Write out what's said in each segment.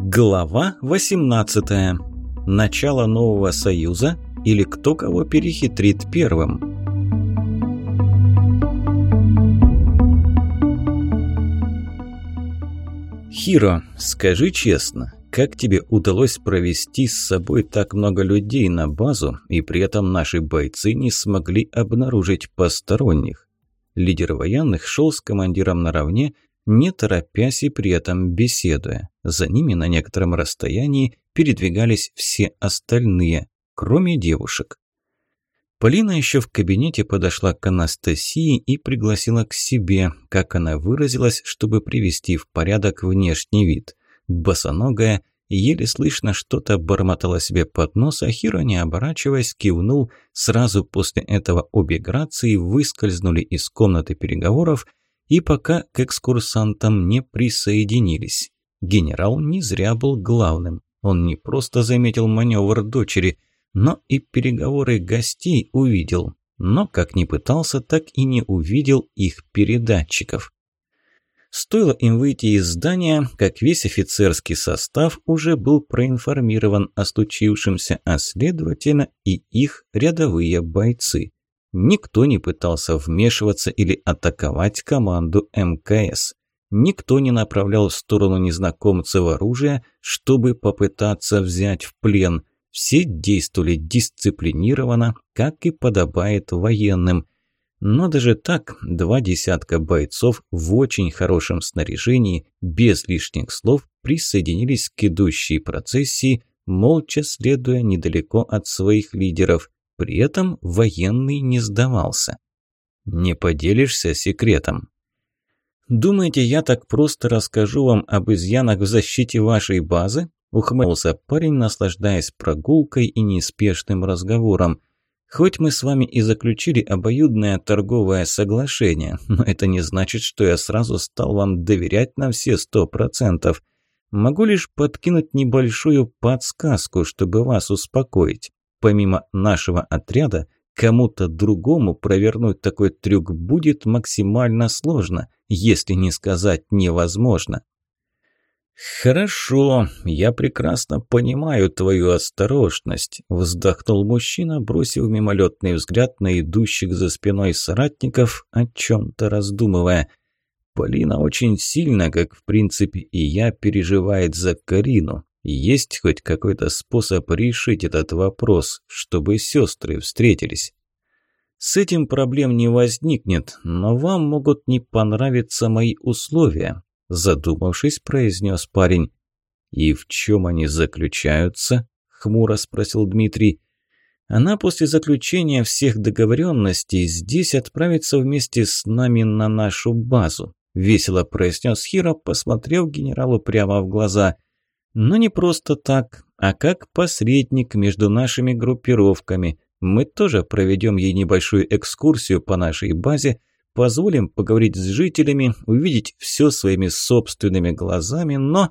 Глава 18. Начало нового союза или кто кого перехитрит первым? Хиро, скажи честно, как тебе удалось провести с собой так много людей на базу, и при этом наши бойцы не смогли обнаружить посторонних? Лидер военных шел с командиром наравне, не торопясь и при этом беседуя. За ними на некотором расстоянии передвигались все остальные, кроме девушек. Полина еще в кабинете подошла к Анастасии и пригласила к себе, как она выразилась, чтобы привести в порядок внешний вид. Босоногая, еле слышно что-то бормотала себе под нос, а Хиро, не оборачиваясь, кивнул. Сразу после этого обе Грации выскользнули из комнаты переговоров и пока к экскурсантам не присоединились. Генерал не зря был главным. Он не просто заметил маневр дочери, но и переговоры гостей увидел. Но как ни пытался, так и не увидел их передатчиков. Стоило им выйти из здания, как весь офицерский состав уже был проинформирован о случившемся, а следовательно и их рядовые бойцы. Никто не пытался вмешиваться или атаковать команду МКС. Никто не направлял в сторону незнакомцев оружие, чтобы попытаться взять в плен. Все действовали дисциплинированно, как и подобает военным. Но даже так, два десятка бойцов в очень хорошем снаряжении, без лишних слов, присоединились к идущей процессии, молча следуя недалеко от своих лидеров – при этом военный не сдавался. «Не поделишься секретом?» «Думаете, я так просто расскажу вам об изъянах в защите вашей базы?» Ухмылся парень, наслаждаясь прогулкой и неспешным разговором. «Хоть мы с вами и заключили обоюдное торговое соглашение, но это не значит, что я сразу стал вам доверять на все сто процентов. Могу лишь подкинуть небольшую подсказку, чтобы вас успокоить. Помимо нашего отряда, кому-то другому провернуть такой трюк будет максимально сложно, если не сказать невозможно. «Хорошо, я прекрасно понимаю твою осторожность», – вздохнул мужчина, бросив мимолетный взгляд на идущих за спиной соратников, о чем-то раздумывая. Полина очень сильно, как в принципе и я, переживает за Карину. Есть хоть какой-то способ решить этот вопрос, чтобы сестры встретились? С этим проблем не возникнет, но вам могут не понравиться мои условия, задумавшись, произнес парень. И в чем они заключаются? хмуро спросил Дмитрий. Она после заключения всех договоренностей здесь отправится вместе с нами на нашу базу, весело произнес Хиро, посмотрев генералу прямо в глаза – но не просто так, а как посредник между нашими группировками. Мы тоже проведем ей небольшую экскурсию по нашей базе, позволим поговорить с жителями, увидеть все своими собственными глазами, но...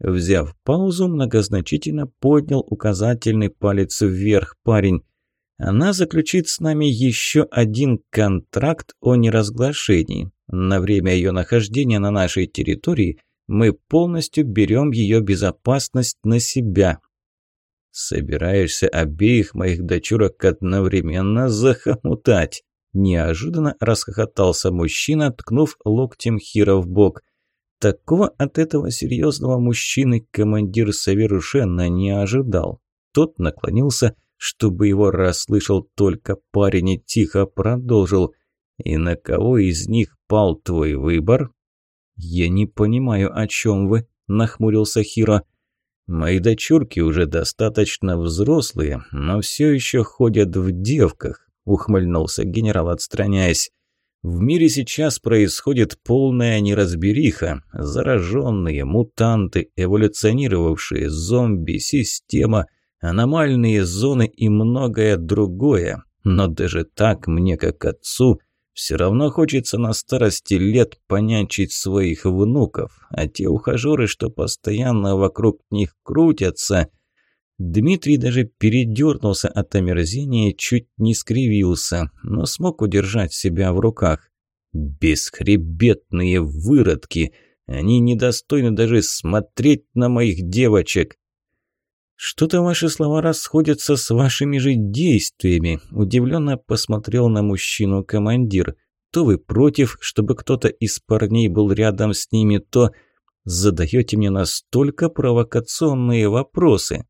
Взяв паузу, многозначительно поднял указательный палец вверх парень. Она заключит с нами еще один контракт о неразглашении. На время ее нахождения на нашей территории – мы полностью берем ее безопасность на себя. Собираешься обеих моих дочурок одновременно захомутать? Неожиданно расхохотался мужчина, ткнув локтем Хира в бок. Такого от этого серьезного мужчины командир совершенно не ожидал. Тот наклонился, чтобы его расслышал только парень и тихо продолжил. «И на кого из них пал твой выбор?» «Я не понимаю, о чем вы», – нахмурился Хиро. «Мои дочурки уже достаточно взрослые, но все еще ходят в девках», – ухмыльнулся генерал, отстраняясь. «В мире сейчас происходит полная неразбериха. Зараженные, мутанты, эволюционировавшие, зомби, система, аномальные зоны и многое другое. Но даже так мне, как отцу, – все равно хочется на старости лет понянчить своих внуков, а те ухажеры, что постоянно вокруг них крутятся... Дмитрий даже передернулся от омерзения чуть не скривился, но смог удержать себя в руках. «Бесхребетные выродки! Они недостойны даже смотреть на моих девочек. «Что-то ваши слова расходятся с вашими же действиями», – удивленно посмотрел на мужчину командир. «То вы против, чтобы кто-то из парней был рядом с ними, то задаете мне настолько провокационные вопросы».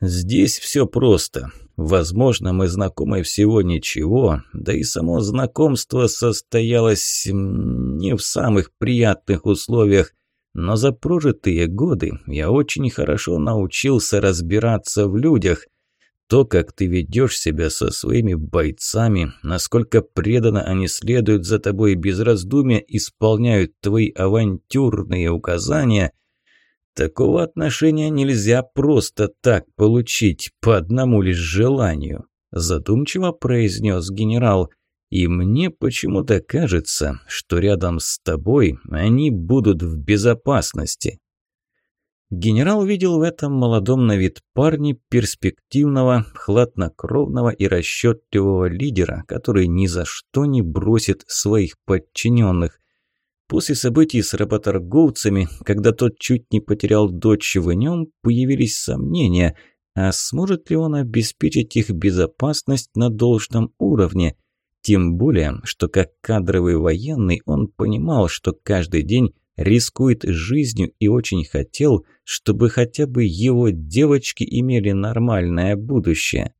«Здесь все просто. Возможно, мы знакомы всего ничего, да и само знакомство состоялось не в самых приятных условиях, но за прожитые годы я очень хорошо научился разбираться в людях. То, как ты ведешь себя со своими бойцами, насколько преданно они следуют за тобой без раздумья, исполняют твои авантюрные указания – Такого отношения нельзя просто так получить по одному лишь желанию, задумчиво произнес генерал. И мне почему-то кажется, что рядом с тобой они будут в безопасности. Генерал видел в этом молодом на вид парне перспективного, хладнокровного и расчетливого лидера, который ни за что не бросит своих подчиненных. После событий с работорговцами, когда тот чуть не потерял дочь в нем, появились сомнения, а сможет ли он обеспечить их безопасность на должном уровне – тем более, что как кадровый военный он понимал, что каждый день рискует жизнью и очень хотел, чтобы хотя бы его девочки имели нормальное будущее.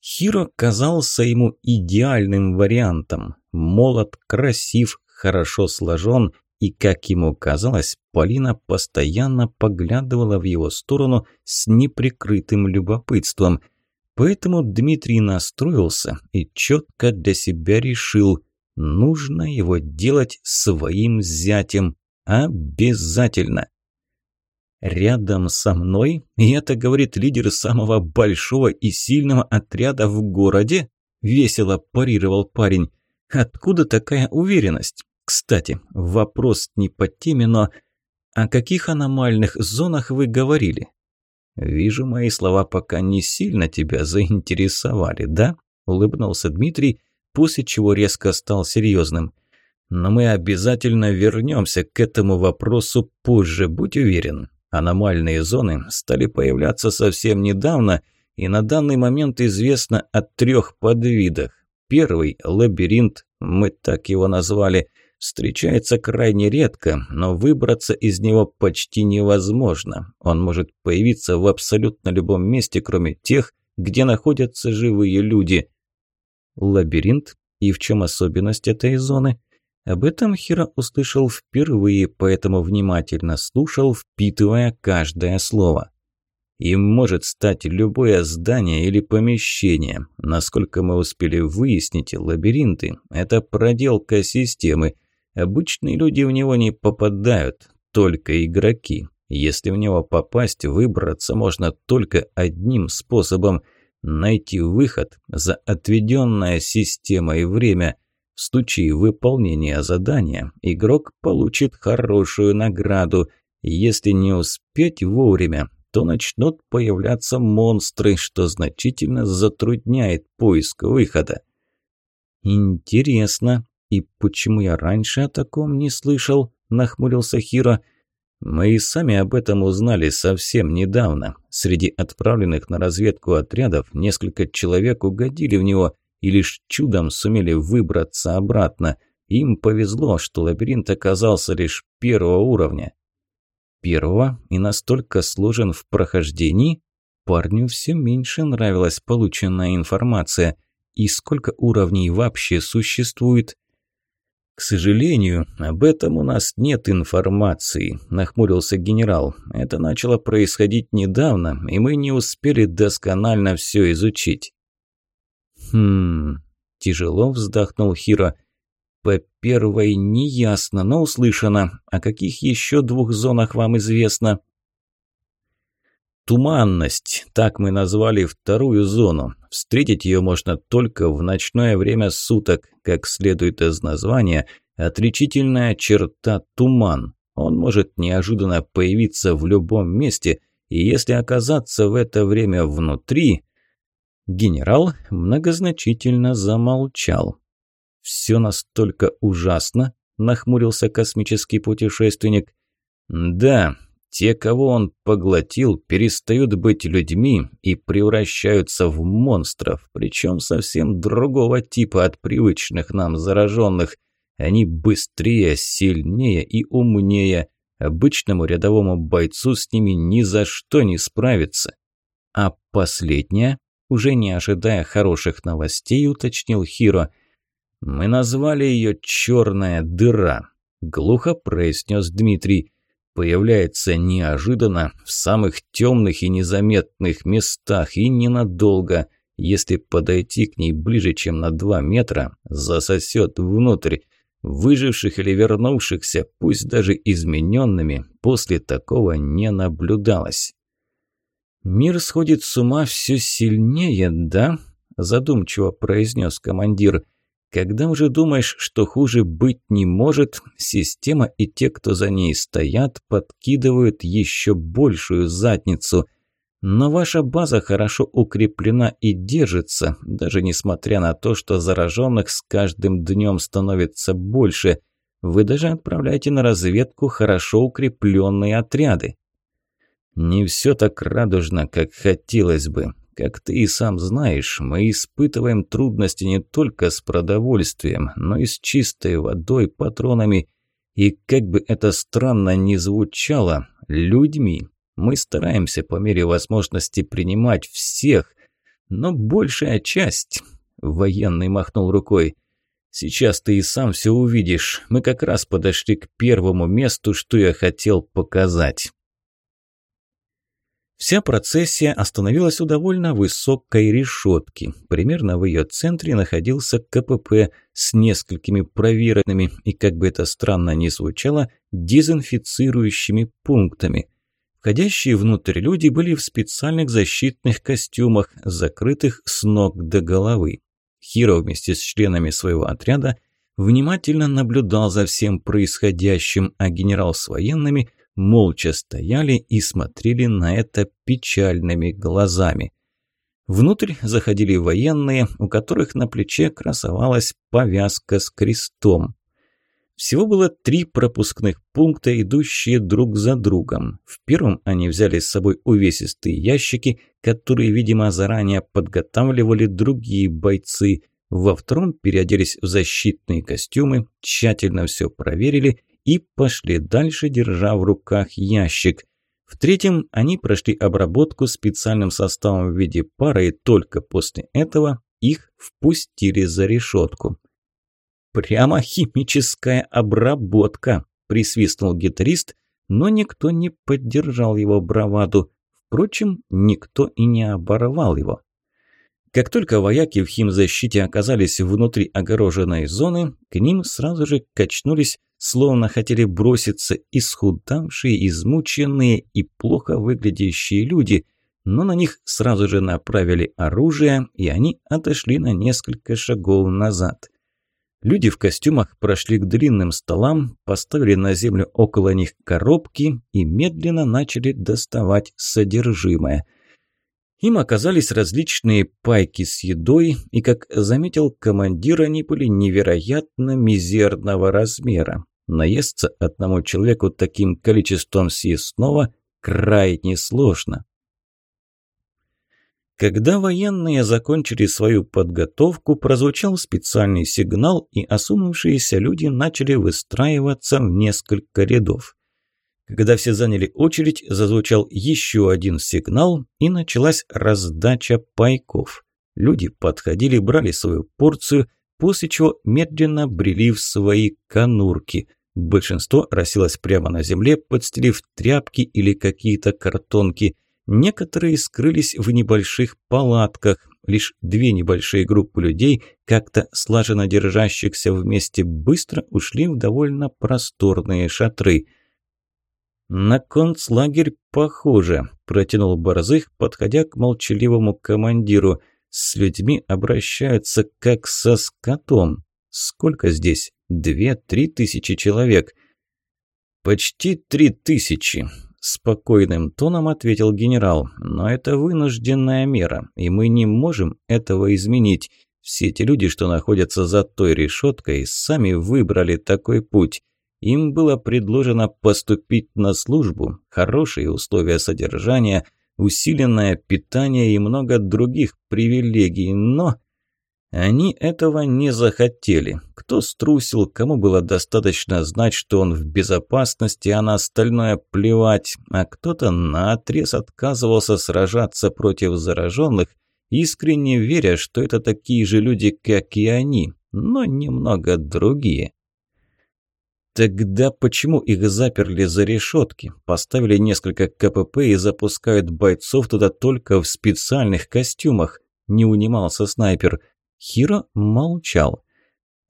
Хиро казался ему идеальным вариантом. Молод, красив, хорошо сложен, и, как ему казалось, Полина постоянно поглядывала в его сторону с неприкрытым любопытством – Поэтому Дмитрий настроился и четко для себя решил, нужно его делать своим зятем. Обязательно. Рядом со мной, и это говорит лидер самого большого и сильного отряда в городе, весело парировал парень. Откуда такая уверенность? Кстати, вопрос не по теме, но о каких аномальных зонах вы говорили? «Вижу, мои слова пока не сильно тебя заинтересовали, да?» – улыбнулся Дмитрий, после чего резко стал серьезным. «Но мы обязательно вернемся к этому вопросу позже, будь уверен. Аномальные зоны стали появляться совсем недавно, и на данный момент известно о трех подвидах. Первый – лабиринт, мы так его назвали – встречается крайне редко, но выбраться из него почти невозможно. Он может появиться в абсолютно любом месте, кроме тех, где находятся живые люди. Лабиринт? И в чем особенность этой зоны? Об этом Хиро услышал впервые, поэтому внимательно слушал, впитывая каждое слово. Им может стать любое здание или помещение. Насколько мы успели выяснить, лабиринты – это проделка системы – Обычные люди в него не попадают, только игроки. Если в него попасть, выбраться можно только одним способом – найти выход за отведенное системой время. В случае выполнения задания игрок получит хорошую награду. Если не успеть вовремя, то начнут появляться монстры, что значительно затрудняет поиск выхода. Интересно, «И почему я раньше о таком не слышал?» – нахмурился Хиро. «Мы и сами об этом узнали совсем недавно. Среди отправленных на разведку отрядов несколько человек угодили в него и лишь чудом сумели выбраться обратно. Им повезло, что лабиринт оказался лишь первого уровня». «Первого и настолько сложен в прохождении?» Парню все меньше нравилась полученная информация. И сколько уровней вообще существует? «К сожалению, об этом у нас нет информации», – нахмурился генерал. «Это начало происходить недавно, и мы не успели досконально все изучить». «Хм...» – тяжело вздохнул Хиро. «По первой неясно, но услышано. О каких еще двух зонах вам известно?» Туманность, так мы назвали вторую зону. Встретить ее можно только в ночное время суток. Как следует из названия, отличительная черта туман. Он может неожиданно появиться в любом месте, и если оказаться в это время внутри... Генерал многозначительно замолчал. «Все настолько ужасно?» – нахмурился космический путешественник. «Да, те, кого он поглотил, перестают быть людьми и превращаются в монстров, причем совсем другого типа от привычных нам зараженных. Они быстрее, сильнее и умнее. Обычному рядовому бойцу с ними ни за что не справиться. А последняя, уже не ожидая хороших новостей, уточнил Хиро. «Мы назвали ее «черная дыра», – глухо произнес Дмитрий появляется неожиданно в самых темных и незаметных местах и ненадолго. Если подойти к ней ближе, чем на два метра, засосет внутрь. Выживших или вернувшихся, пусть даже измененными, после такого не наблюдалось. «Мир сходит с ума все сильнее, да?» – задумчиво произнес командир – когда уже думаешь, что хуже быть не может, система и те, кто за ней стоят, подкидывают еще большую задницу. Но ваша база хорошо укреплена и держится, даже несмотря на то, что зараженных с каждым днем становится больше. Вы даже отправляете на разведку хорошо укрепленные отряды. Не все так радужно, как хотелось бы. Как ты и сам знаешь, мы испытываем трудности не только с продовольствием, но и с чистой водой, патронами и, как бы это странно ни звучало, людьми. Мы стараемся по мере возможности принимать всех, но большая часть... Военный махнул рукой. «Сейчас ты и сам все увидишь. Мы как раз подошли к первому месту, что я хотел показать». Вся процессия остановилась у довольно высокой решетки. Примерно в ее центре находился КПП с несколькими проверенными и, как бы это странно ни звучало, дезинфицирующими пунктами. Входящие внутрь люди были в специальных защитных костюмах, закрытых с ног до головы. Хиро вместе с членами своего отряда внимательно наблюдал за всем происходящим, а генерал с военными – молча стояли и смотрели на это печальными глазами. Внутрь заходили военные, у которых на плече красовалась повязка с крестом. Всего было три пропускных пункта, идущие друг за другом. В первом они взяли с собой увесистые ящики, которые, видимо, заранее подготавливали другие бойцы. Во втором переоделись в защитные костюмы, тщательно все проверили и пошли дальше, держа в руках ящик. В третьем они прошли обработку специальным составом в виде пары, и только после этого их впустили за решетку. «Прямо химическая обработка», – присвистнул гитарист, но никто не поддержал его браваду. Впрочем, никто и не оборвал его. Как только вояки в химзащите оказались внутри огороженной зоны, к ним сразу же качнулись словно хотели броситься исхудавшие, измученные и плохо выглядящие люди, но на них сразу же направили оружие, и они отошли на несколько шагов назад. Люди в костюмах прошли к длинным столам, поставили на землю около них коробки и медленно начали доставать содержимое – им оказались различные пайки с едой, и, как заметил командир, они были невероятно мизерного размера. Наесться одному человеку таким количеством съестного крайне сложно. Когда военные закончили свою подготовку, прозвучал специальный сигнал, и осунувшиеся люди начали выстраиваться в несколько рядов. Когда все заняли очередь, зазвучал еще один сигнал, и началась раздача пайков. Люди подходили, брали свою порцию, после чего медленно брели в свои конурки. Большинство расселось прямо на земле, подстелив тряпки или какие-то картонки. Некоторые скрылись в небольших палатках. Лишь две небольшие группы людей, как-то слаженно держащихся вместе, быстро ушли в довольно просторные шатры – «На концлагерь похоже», – протянул Борзых, подходя к молчаливому командиру. «С людьми обращаются как со скотом. Сколько здесь? Две-три тысячи человек». «Почти три тысячи», – спокойным тоном ответил генерал. «Но это вынужденная мера, и мы не можем этого изменить. Все те люди, что находятся за той решеткой, сами выбрали такой путь. Им было предложено поступить на службу, хорошие условия содержания, усиленное питание и много других привилегий, но они этого не захотели. Кто струсил, кому было достаточно знать, что он в безопасности, а на остальное плевать, а кто-то наотрез отказывался сражаться против зараженных, искренне веря, что это такие же люди, как и они, но немного другие. Тогда почему их заперли за решетки, поставили несколько КПП и запускают бойцов туда только в специальных костюмах? Не унимался снайпер. Хиро молчал.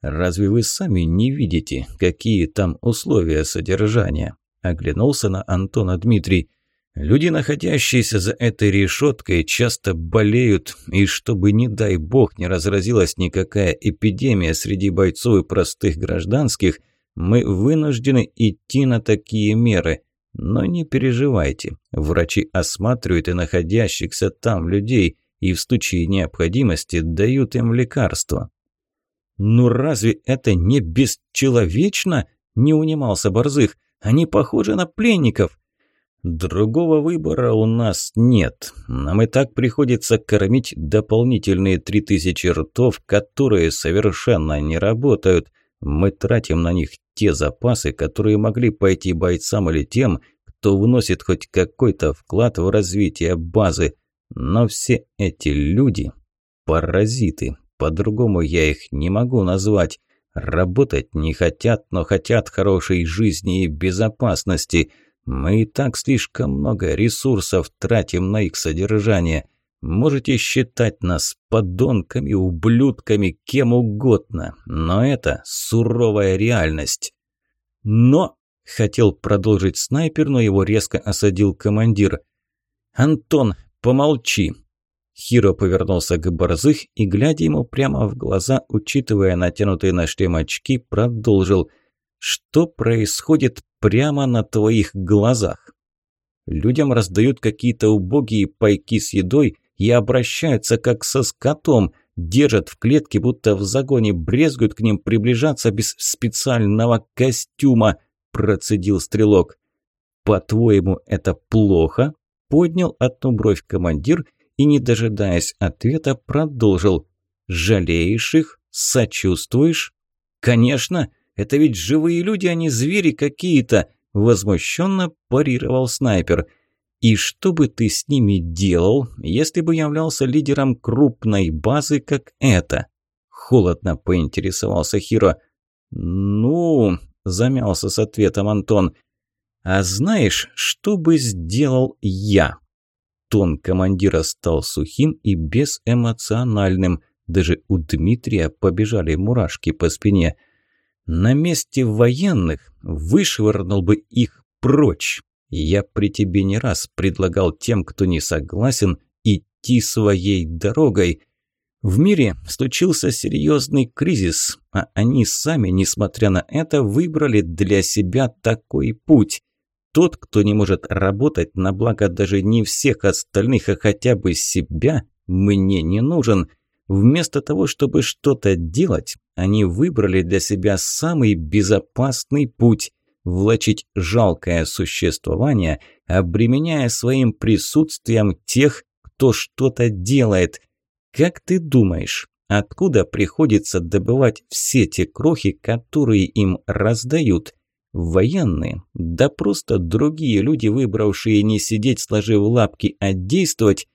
«Разве вы сами не видите, какие там условия содержания?» Оглянулся на Антона Дмитрий. «Люди, находящиеся за этой решеткой, часто болеют, и чтобы, не дай бог, не разразилась никакая эпидемия среди бойцов и простых гражданских, мы вынуждены идти на такие меры. Но не переживайте, врачи осматривают и находящихся там людей – и в случае необходимости дают им лекарства. «Ну разве это не бесчеловечно?» – не унимался Борзых. «Они похожи на пленников». «Другого выбора у нас нет. Нам и так приходится кормить дополнительные три тысячи ртов, которые совершенно не работают. Мы тратим на них те запасы, которые могли пойти бойцам или тем, кто вносит хоть какой-то вклад в развитие базы. Но все эти люди – паразиты, по-другому я их не могу назвать. Работать не хотят, но хотят хорошей жизни и безопасности. Мы и так слишком много ресурсов тратим на их содержание. Можете считать нас подонками, ублюдками, кем угодно, но это суровая реальность. Но, хотел продолжить снайпер, но его резко осадил командир. «Антон, «Помолчи!» Хиро повернулся к Борзых и, глядя ему прямо в глаза, учитывая натянутые на шлем очки, продолжил. «Что происходит прямо на твоих глазах?» Людям раздают какие-то убогие пайки с едой и обращаются как со скотом, держат в клетке, будто в загоне, брезгуют к ним приближаться без специального костюма, процедил стрелок. «По-твоему, это плохо?» Поднял одну бровь командир и, не дожидаясь ответа, продолжил. «Жалеешь их? Сочувствуешь?» «Конечно! Это ведь живые люди, а не звери какие-то!» Возмущенно парировал снайпер. «И что бы ты с ними делал, если бы являлся лидером крупной базы, как эта?» Холодно поинтересовался Хиро. «Ну...» – замялся с ответом Антон. «А знаешь, что бы сделал я?» Тон командира стал сухим и безэмоциональным. Даже у Дмитрия побежали мурашки по спине. «На месте военных вышвырнул бы их прочь. Я при тебе не раз предлагал тем, кто не согласен, идти своей дорогой. В мире случился серьезный кризис, а они сами, несмотря на это, выбрали для себя такой путь. Тот, кто не может работать на благо даже не всех остальных, а хотя бы себя, мне не нужен. Вместо того, чтобы что-то делать, они выбрали для себя самый безопасный путь – влачить жалкое существование, обременяя своим присутствием тех, кто что-то делает. Как ты думаешь, откуда приходится добывать все те крохи, которые им раздают? Военные, да просто другие люди, выбравшие не сидеть сложив лапки, а действовать,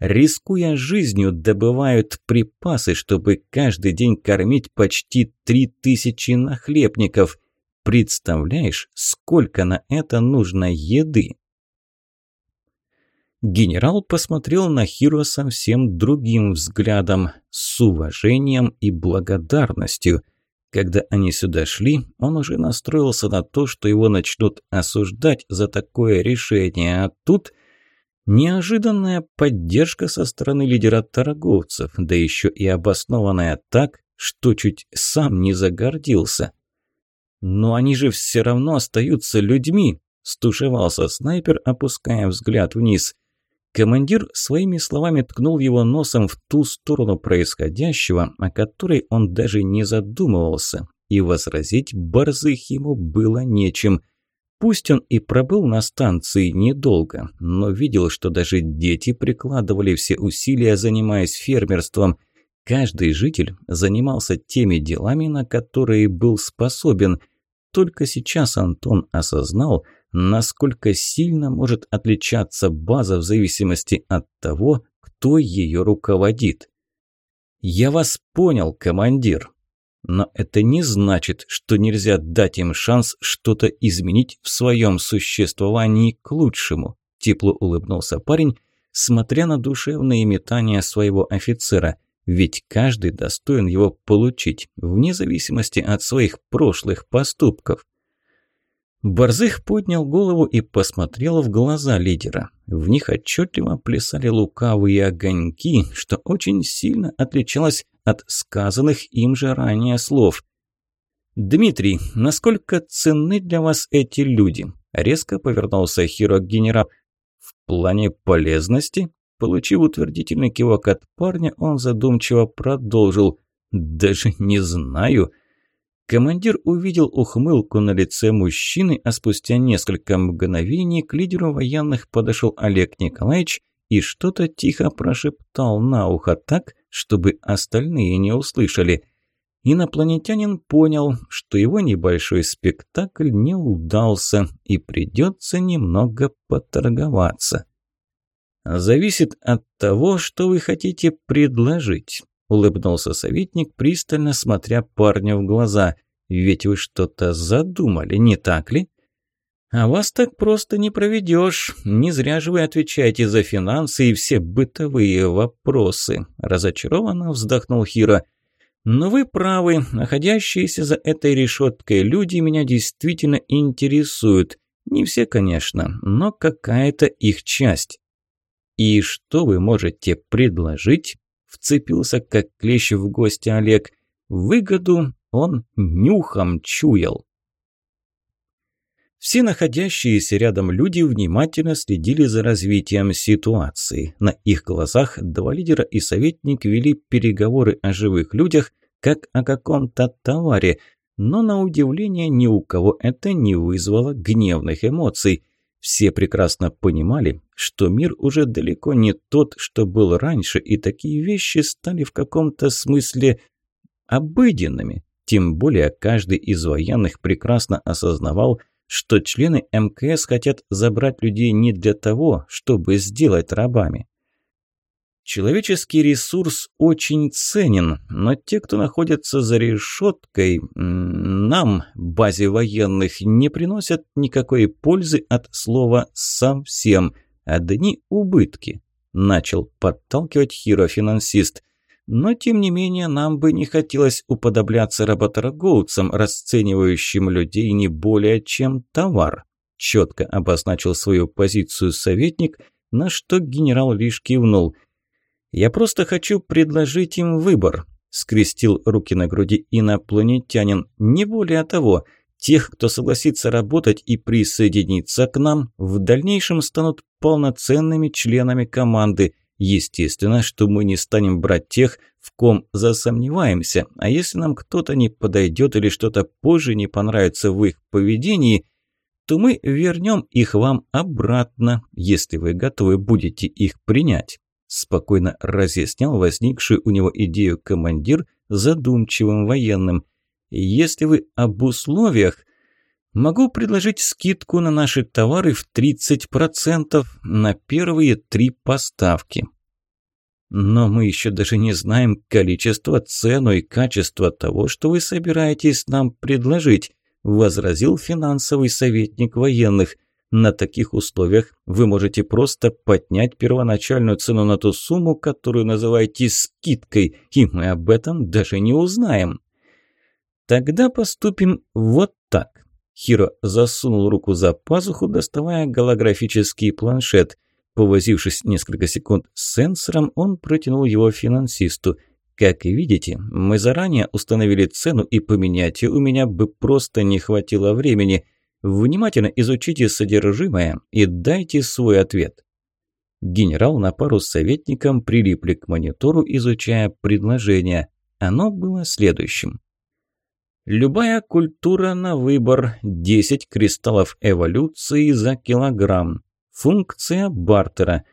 рискуя жизнью, добывают припасы, чтобы каждый день кормить почти три тысячи нахлебников. Представляешь, сколько на это нужно еды? Генерал посмотрел на Хиро совсем другим взглядом, с уважением и благодарностью – когда они сюда шли, он уже настроился на то, что его начнут осуждать за такое решение, а тут неожиданная поддержка со стороны лидера торговцев, да еще и обоснованная так, что чуть сам не загордился. «Но они же все равно остаются людьми», – стушевался снайпер, опуская взгляд вниз. Командир своими словами ткнул его носом в ту сторону происходящего, о которой он даже не задумывался, и возразить Борзых ему было нечем. Пусть он и пробыл на станции недолго, но видел, что даже дети прикладывали все усилия, занимаясь фермерством. Каждый житель занимался теми делами, на которые был способен. Только сейчас Антон осознал – насколько сильно может отличаться база в зависимости от того, кто ее руководит. «Я вас понял, командир», но это не значит, что нельзя дать им шанс что-то изменить в своем существовании к лучшему. Тепло улыбнулся парень, смотря на душевные метания своего офицера. Ведь каждый достоин его получить, вне зависимости от своих прошлых поступков. Борзых поднял голову и посмотрел в глаза лидера. В них отчетливо плясали лукавые огоньки, что очень сильно отличалось от сказанных им же ранее слов. «Дмитрий, насколько ценны для вас эти люди?» Резко повернулся Хиро к. «В плане полезности?» Получив утвердительный кивок от парня, он задумчиво продолжил. «Даже не знаю». Командир увидел ухмылку на лице мужчины, а спустя несколько мгновений к лидеру военных подошел Олег Николаевич и что-то тихо прошептал на ухо так, чтобы остальные не услышали. Инопланетянин понял, что его небольшой спектакль не удался и придется немного поторговаться. «Зависит от того, что вы хотите предложить», – улыбнулся советник, пристально смотря парню в глаза. «Ведь вы что-то задумали, не так ли?» «А вас так просто не проведешь. Не зря же вы отвечаете за финансы и все бытовые вопросы», – разочарованно вздохнул Хиро. «Но вы правы. Находящиеся за этой решеткой люди меня действительно интересуют. Не все, конечно, но какая-то их часть». «И что вы можете предложить?» Вцепился, как клещ в гости Олег. «Выгоду он нюхом чуял». Все находящиеся рядом люди внимательно следили за развитием ситуации. На их глазах два лидера и советник вели переговоры о живых людях, как о каком-то товаре, но на удивление ни у кого это не вызвало гневных эмоций – все прекрасно понимали, что мир уже далеко не тот, что был раньше, и такие вещи стали в каком-то смысле обыденными. Тем более каждый из военных прекрасно осознавал, что члены МКС хотят забрать людей не для того, чтобы сделать рабами. Человеческий ресурс очень ценен, но те, кто находится за решеткой, нам, базе военных, не приносят никакой пользы от слова «совсем». Одни убытки. Начал подталкивать Хиро-финансист. Но, тем не менее, нам бы не хотелось уподобляться работорговцам, расценивающим людей не более чем товар. Четко обозначил свою позицию советник, на что генерал лишь кивнул – я просто хочу предложить им выбор», – скрестил руки на груди инопланетянин. «Не более того, тех, кто согласится работать и присоединиться к нам, в дальнейшем станут полноценными членами команды. Естественно, что мы не станем брать тех, в ком засомневаемся, а если нам кто-то не подойдет или что-то позже не понравится в их поведении – то мы вернем их вам обратно, если вы готовы будете их принять спокойно разъяснял возникшую у него идею командир задумчивым военным. «Если вы об условиях, могу предложить скидку на наши товары в 30% на первые три поставки». «Но мы еще даже не знаем количество, цену и качество того, что вы собираетесь нам предложить», возразил финансовый советник военных. На таких условиях вы можете просто поднять первоначальную цену на ту сумму, которую называете скидкой, и мы об этом даже не узнаем. Тогда поступим вот так. Хиро засунул руку за пазуху, доставая голографический планшет. Повозившись несколько секунд с сенсором, он протянул его финансисту. Как видите, мы заранее установили цену, и поменять ее у меня бы просто не хватило времени – Внимательно изучите содержимое и дайте свой ответ. Генерал на пару с советником прилипли к монитору, изучая предложение. Оно было следующим. Любая культура на выбор. 10 кристаллов эволюции за килограмм. Функция бартера.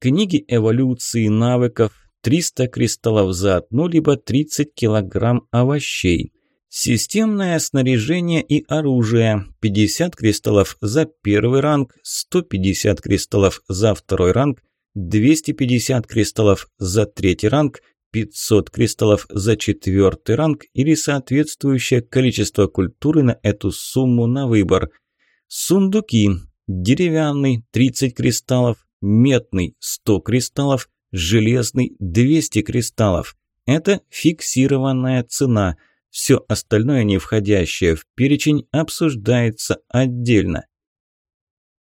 Книги эволюции навыков. 300 кристаллов за одну, либо 30 килограмм овощей. Системное снаряжение и оружие. 50 кристаллов за первый ранг, 150 кристаллов за второй ранг, 250 кристаллов за третий ранг – 500 кристаллов за четвертый ранг или соответствующее количество культуры на эту сумму на выбор. Сундуки. Деревянный 30 кристаллов, медный 100 кристаллов, железный 200 кристаллов. Это фиксированная цена. Все остальное, не входящее в перечень, обсуждается отдельно.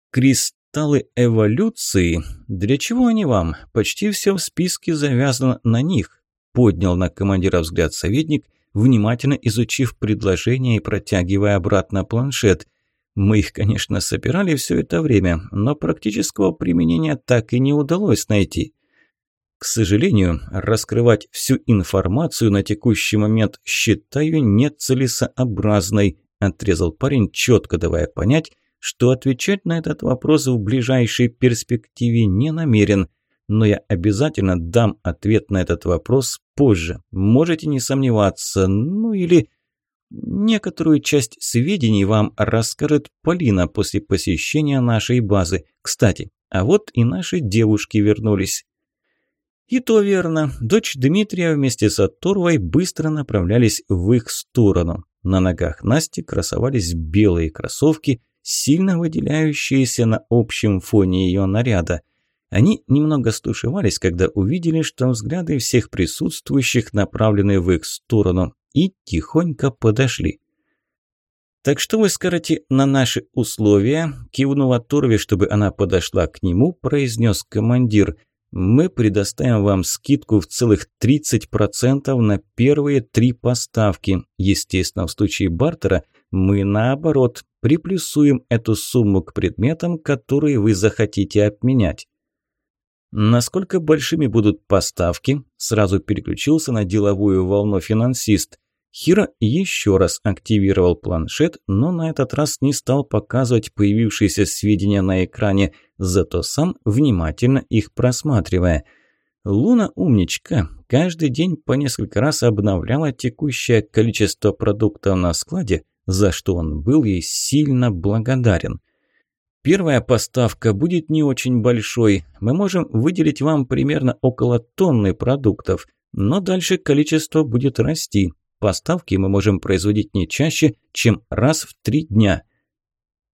Кристалл кристаллы эволюции? Для чего они вам? Почти все в списке завязано на них. Поднял на командира взгляд советник, внимательно изучив предложение и протягивая обратно планшет. Мы их, конечно, собирали все это время, но практического применения так и не удалось найти. К сожалению, раскрывать всю информацию на текущий момент считаю нецелесообразной, отрезал парень, четко давая понять, что отвечать на этот вопрос в ближайшей перспективе не намерен, но я обязательно дам ответ на этот вопрос позже. Можете не сомневаться, ну или... Некоторую часть сведений вам расскажет Полина после посещения нашей базы. Кстати, а вот и наши девушки вернулись. И то верно. Дочь Дмитрия вместе с Аторвой быстро направлялись в их сторону. На ногах Насти красовались белые кроссовки – сильно выделяющиеся на общем фоне ее наряда. Они немного стушевались, когда увидели, что взгляды всех присутствующих направлены в их сторону, и тихонько подошли. «Так что вы скажете на наши условия?» Кивнув Торве, чтобы она подошла к нему, произнес командир. «Мы предоставим вам скидку в целых 30% на первые три поставки. Естественно, в случае бартера мы, наоборот, приплюсуем эту сумму к предметам, которые вы захотите обменять. Насколько большими будут поставки? Сразу переключился на деловую волну финансист. Хира еще раз активировал планшет, но на этот раз не стал показывать появившиеся сведения на экране, зато сам внимательно их просматривая. Луна умничка, каждый день по несколько раз обновляла текущее количество продуктов на складе, за что он был ей сильно благодарен. Первая поставка будет не очень большой. Мы можем выделить вам примерно около тонны продуктов, но дальше количество будет расти. Поставки мы можем производить не чаще, чем раз в три дня.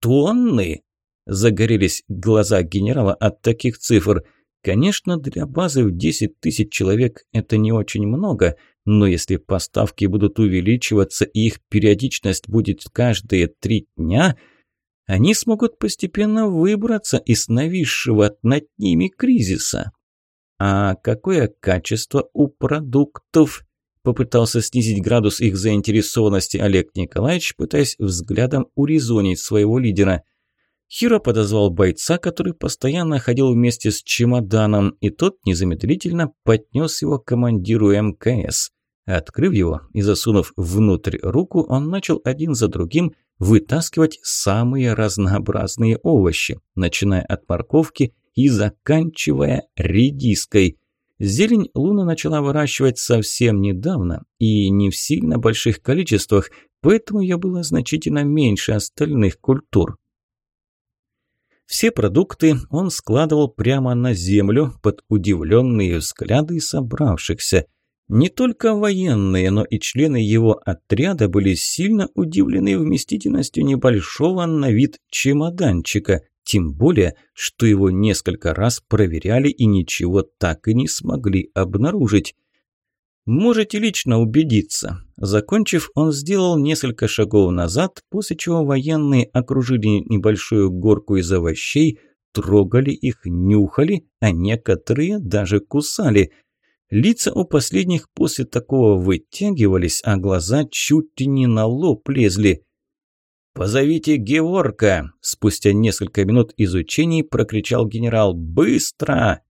Тонны? Загорелись глаза генерала от таких цифр. Конечно, для базы в 10 тысяч человек это не очень много – но если поставки будут увеличиваться и их периодичность будет каждые три дня, они смогут постепенно выбраться из нависшего над ними кризиса. А какое качество у продуктов? Попытался снизить градус их заинтересованности Олег Николаевич, пытаясь взглядом урезонить своего лидера. Хиро подозвал бойца, который постоянно ходил вместе с чемоданом, и тот незамедлительно поднес его командиру МКС. Открыв его и засунув внутрь руку, он начал один за другим вытаскивать самые разнообразные овощи, начиная от морковки и заканчивая редиской. Зелень Луна начала выращивать совсем недавно и не в сильно больших количествах, поэтому ее было значительно меньше остальных культур. Все продукты он складывал прямо на землю под удивленные взгляды собравшихся. Не только военные, но и члены его отряда были сильно удивлены вместительностью небольшого на вид чемоданчика, тем более, что его несколько раз проверяли и ничего так и не смогли обнаружить. Можете лично убедиться. Закончив, он сделал несколько шагов назад, после чего военные окружили небольшую горку из овощей, трогали их, нюхали, а некоторые даже кусали. Лица у последних после такого вытягивались, а глаза чуть ли не на лоб лезли. «Позовите Геворка!» – спустя несколько минут изучений прокричал генерал. «Быстро!»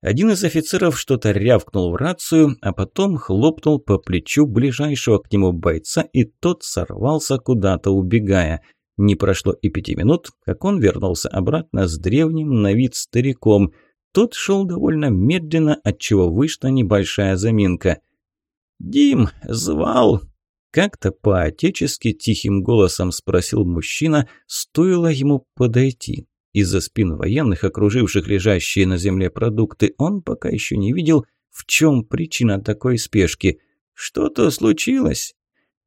Один из офицеров что-то рявкнул в рацию, а потом хлопнул по плечу ближайшего к нему бойца, и тот сорвался куда-то, убегая. Не прошло и пяти минут, как он вернулся обратно с древним на вид стариком. Тот шел довольно медленно, отчего вышла небольшая заминка. «Дим, звал!» Как-то по-отечески тихим голосом спросил мужчина, стоило ему подойти. Из-за спин военных, окруживших лежащие на земле продукты, он пока еще не видел, в чем причина такой спешки. Что-то случилось?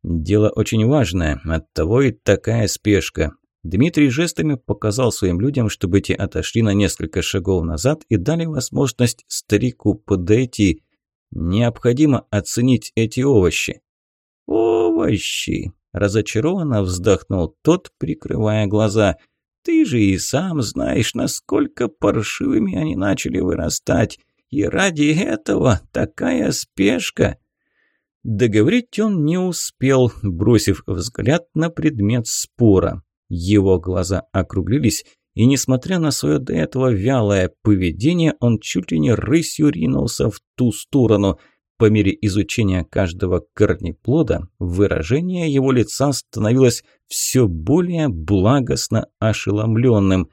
Дело очень важное, оттого и такая спешка. Дмитрий жестами показал своим людям, чтобы те отошли на несколько шагов назад и дали возможность старику подойти. Необходимо оценить эти овощи. «Овощи!» – разочарованно вздохнул тот, прикрывая глаза. «Ты же и сам знаешь, насколько паршивыми они начали вырастать. И ради этого такая спешка!» Договорить он не успел, бросив взгляд на предмет спора. Его глаза округлились, и, несмотря на свое до этого вялое поведение, он чуть ли не рысью ринулся в ту сторону – по мере изучения каждого корнеплода выражение его лица становилось все более благостно ошеломленным.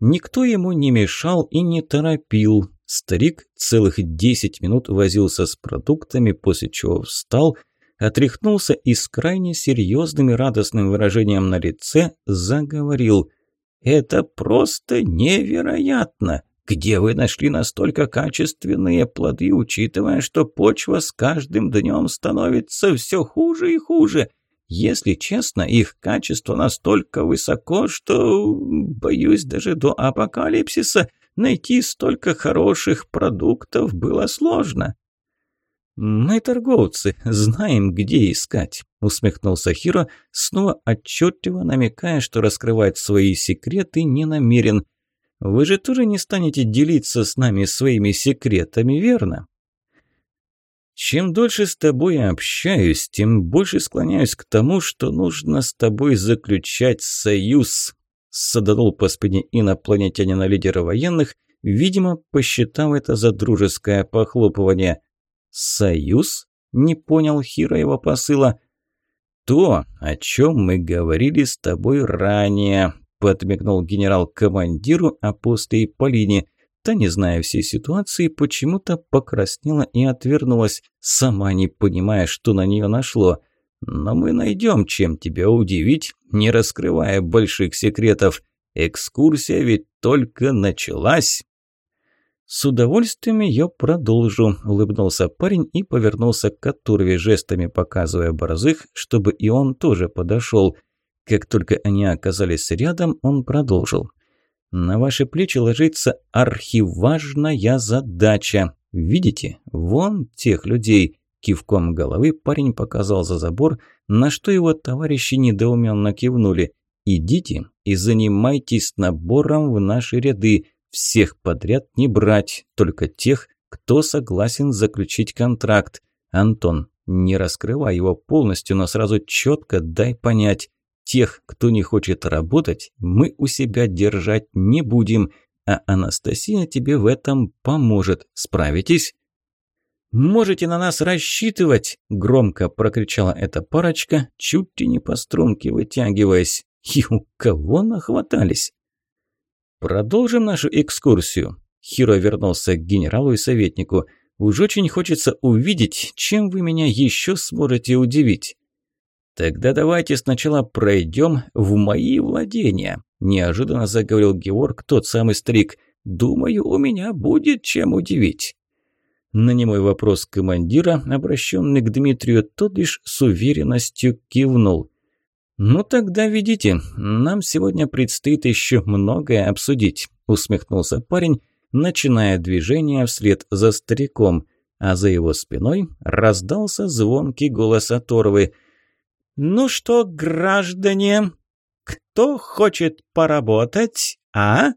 Никто ему не мешал и не торопил. Старик целых десять минут возился с продуктами, после чего встал, отряхнулся и с крайне серьезным и радостным выражением на лице заговорил. «Это просто невероятно! Где вы нашли настолько качественные плоды, учитывая, что почва с каждым днем становится все хуже и хуже? Если честно, их качество настолько высоко, что, боюсь, даже до апокалипсиса найти столько хороших продуктов было сложно. «Мы торговцы, знаем, где искать», – усмехнулся Хиро, снова отчетливо намекая, что раскрывать свои секреты не намерен. Вы же тоже не станете делиться с нами своими секретами, верно? Чем дольше с тобой общаюсь, тем больше склоняюсь к тому, что нужно с тобой заключать союз. Саданул по спине инопланетянина лидера военных, видимо, посчитав это за дружеское похлопывание. «Союз?» – не понял Хиро его посыла. «То, о чем мы говорили с тобой ранее», подмигнул генерал командиру, а после и Полине. Та, не зная всей ситуации, почему-то покраснела и отвернулась, сама не понимая, что на нее нашло. «Но мы найдем, чем тебя удивить, не раскрывая больших секретов. Экскурсия ведь только началась». «С удовольствием ее продолжу», – улыбнулся парень и повернулся к Катурве, жестами показывая борзых, чтобы и он тоже подошел – как только они оказались рядом, он продолжил. «На ваши плечи ложится архиважная задача. Видите? Вон тех людей». Кивком головы парень показал за забор, на что его товарищи недоуменно кивнули. «Идите и занимайтесь набором в наши ряды. Всех подряд не брать, только тех, кто согласен заключить контракт. Антон, не раскрывай его полностью, но сразу четко дай понять. Тех, кто не хочет работать, мы у себя держать не будем, а Анастасия тебе в этом поможет. Справитесь?» «Можете на нас рассчитывать!» – громко прокричала эта парочка, чуть ли не по струнке вытягиваясь. «И у кого нахватались?» «Продолжим нашу экскурсию». Хиро вернулся к генералу и советнику. «Уж очень хочется увидеть, чем вы меня еще сможете удивить». «Тогда давайте сначала пройдем в мои владения», – неожиданно заговорил Георг, тот самый стрик. «Думаю, у меня будет чем удивить». На немой вопрос командира, обращенный к Дмитрию, тот лишь с уверенностью кивнул. «Ну тогда ведите, нам сегодня предстоит еще многое обсудить», – усмехнулся парень, начиная движение вслед за стариком, а за его спиной раздался звонкий голос Оторвы – «Ну что, граждане, кто хочет поработать, а?»